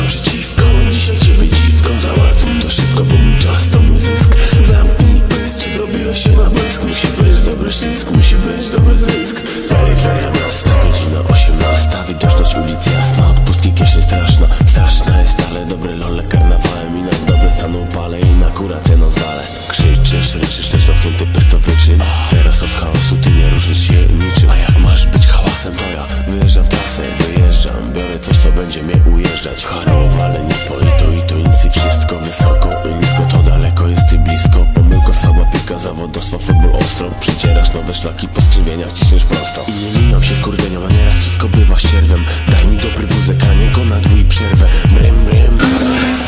naprzeciwko Dzisiaj ciebie dziwką załatwił to szybko, bo mój czas to mój zysk. Zamknij pysk, czy zrobiło się na błysk? Musi być dobry ślisk, musi być dobry zysk. Peryferia miasta, godzina 18 Widoczność ulic jasna, odpustki kieszeń straszna. Straszna jest, ale dobre lole karnawałem I na dobre stanu upale i na kurację no zwalę Krzyczysz, ryczysz, też zamknięty pysk to wyczyn Teraz od chaosu. Wysoko i nisko to daleko jest i blisko. Pomyłka sama pika zawodowstwa futbol ostro. Przycierasz nowe szlaki po skrzywieniach ciśniesz prosto. I nie mijam się z kurwienią, a nieraz wszystko bywa ścierwem Daj mi dobry wózek, a nie go na dwój przerwę. Brym, brym,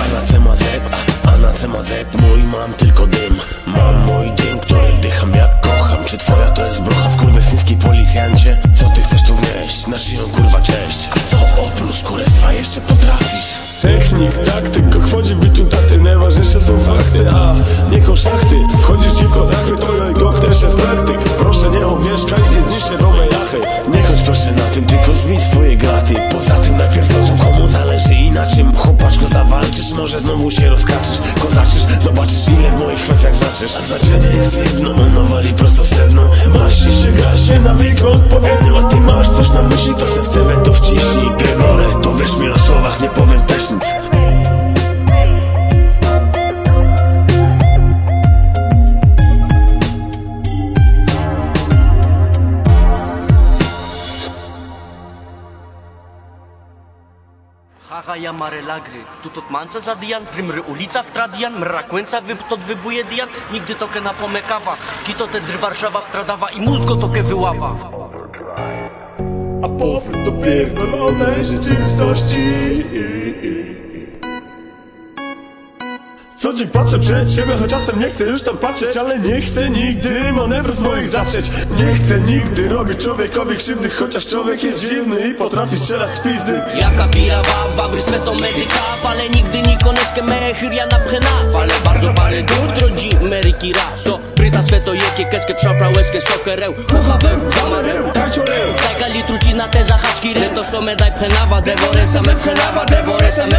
Anacema Z, a, anacema Z. Mój mam tylko dym. Mam mój dym, który wdycham jak kocham. Czy twoja to jest brocha w kurwesyńskiej policjancie? Co ty chcesz tu wnieść? Na szyją kurwa cześć. A co oprócz kurestwa jeszcze potrafisz? Technik, taktyk, wchodzi bitu taty Najważniejsze są fakty, a nie koszachty Wchodzisz ja i gok też jest praktyk. Proszę nie omieszkaj, nie zniszczę dobre jachy Nie chodź proszę na tym, tylko zwij swoje graty. Poza tym najpierw zrozum komu zależy i na czym. Chłopaczko zawalczysz, może znowu się rozkaczysz. Kozaczysz, zobaczysz ile w moich kwestiach znaczysz. A znaczenie jest jedno, ono wali prosto w sedno. Masz się, grasz się na wiek odpowiednio. A ty masz coś na myśli, to se w cewę to wciśnij. Pierdolę, to wiesz mi o słowach, nie powiem też nic Haha, ja mare lagry. Tu tot manca za dian, primry ulica w tradian, mra kłęca wy, tot wybuje dian, nigdy toke na pomekawa. Kito te dry Warszawa wtradawa i mózgo toke wyława. A powrót do pierdolonej rzeczywistości Co dzień patrzę przed siebie, choć czasem nie chcę już tam patrzeć Ale nie chcę nigdy manewrów moich zatrzeć. Nie chcę nigdy robić człowiekowi krzywdy Chociaż człowiek jest dziwny i potrafi strzelać z pizdy. Jaka pirawa, wawry sveto medykaw, ale nigdy nikoneske mehir ja napchenav, ale bardzo parę dur drodzi Ameriki raso. Brita sveto jeke keske čopra weske sokereu, uhaveu, zamareu, Kajcioreu Tajka litruči na te zahački re To so me daj pchenava, devore sa me pchenava Devore sa me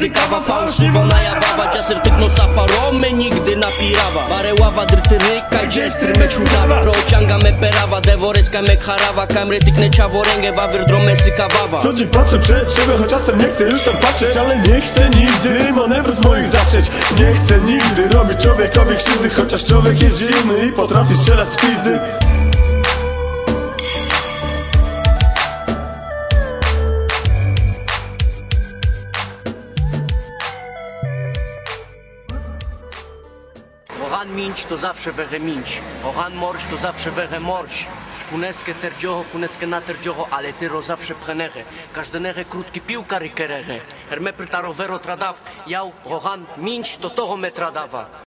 odziava, trymy tylko dykawa Fałszywo najawawa, dziaser tykno sa parome Nigdy napirawa, bare ława drty ryka Gdzie stryme czutawa, rocianga me perawa Devore ska me kharawa, kamre tykne czaworęgę Wawr drome sykawawa Co dzień patrzę przed siebie, choć czasem nie chcę już tam patrzeć Ale nie chcę nigdy manewrów moich zatrzeć. Nie chcę nigdy robić człowiekowi krzywdy Chociaż człowiek jest dziwny i potrafi strzelać z pizdy minć to zawsze wehe minć Ohan morś to zawsze wehe morś Kuneskę terdzioho, kuneskę na terdzioho, ale tyro zawsze. Każde neche krótki piłka rykereche. Herme prytaro vero tradaw, jał ohan minć to toho metra dawa.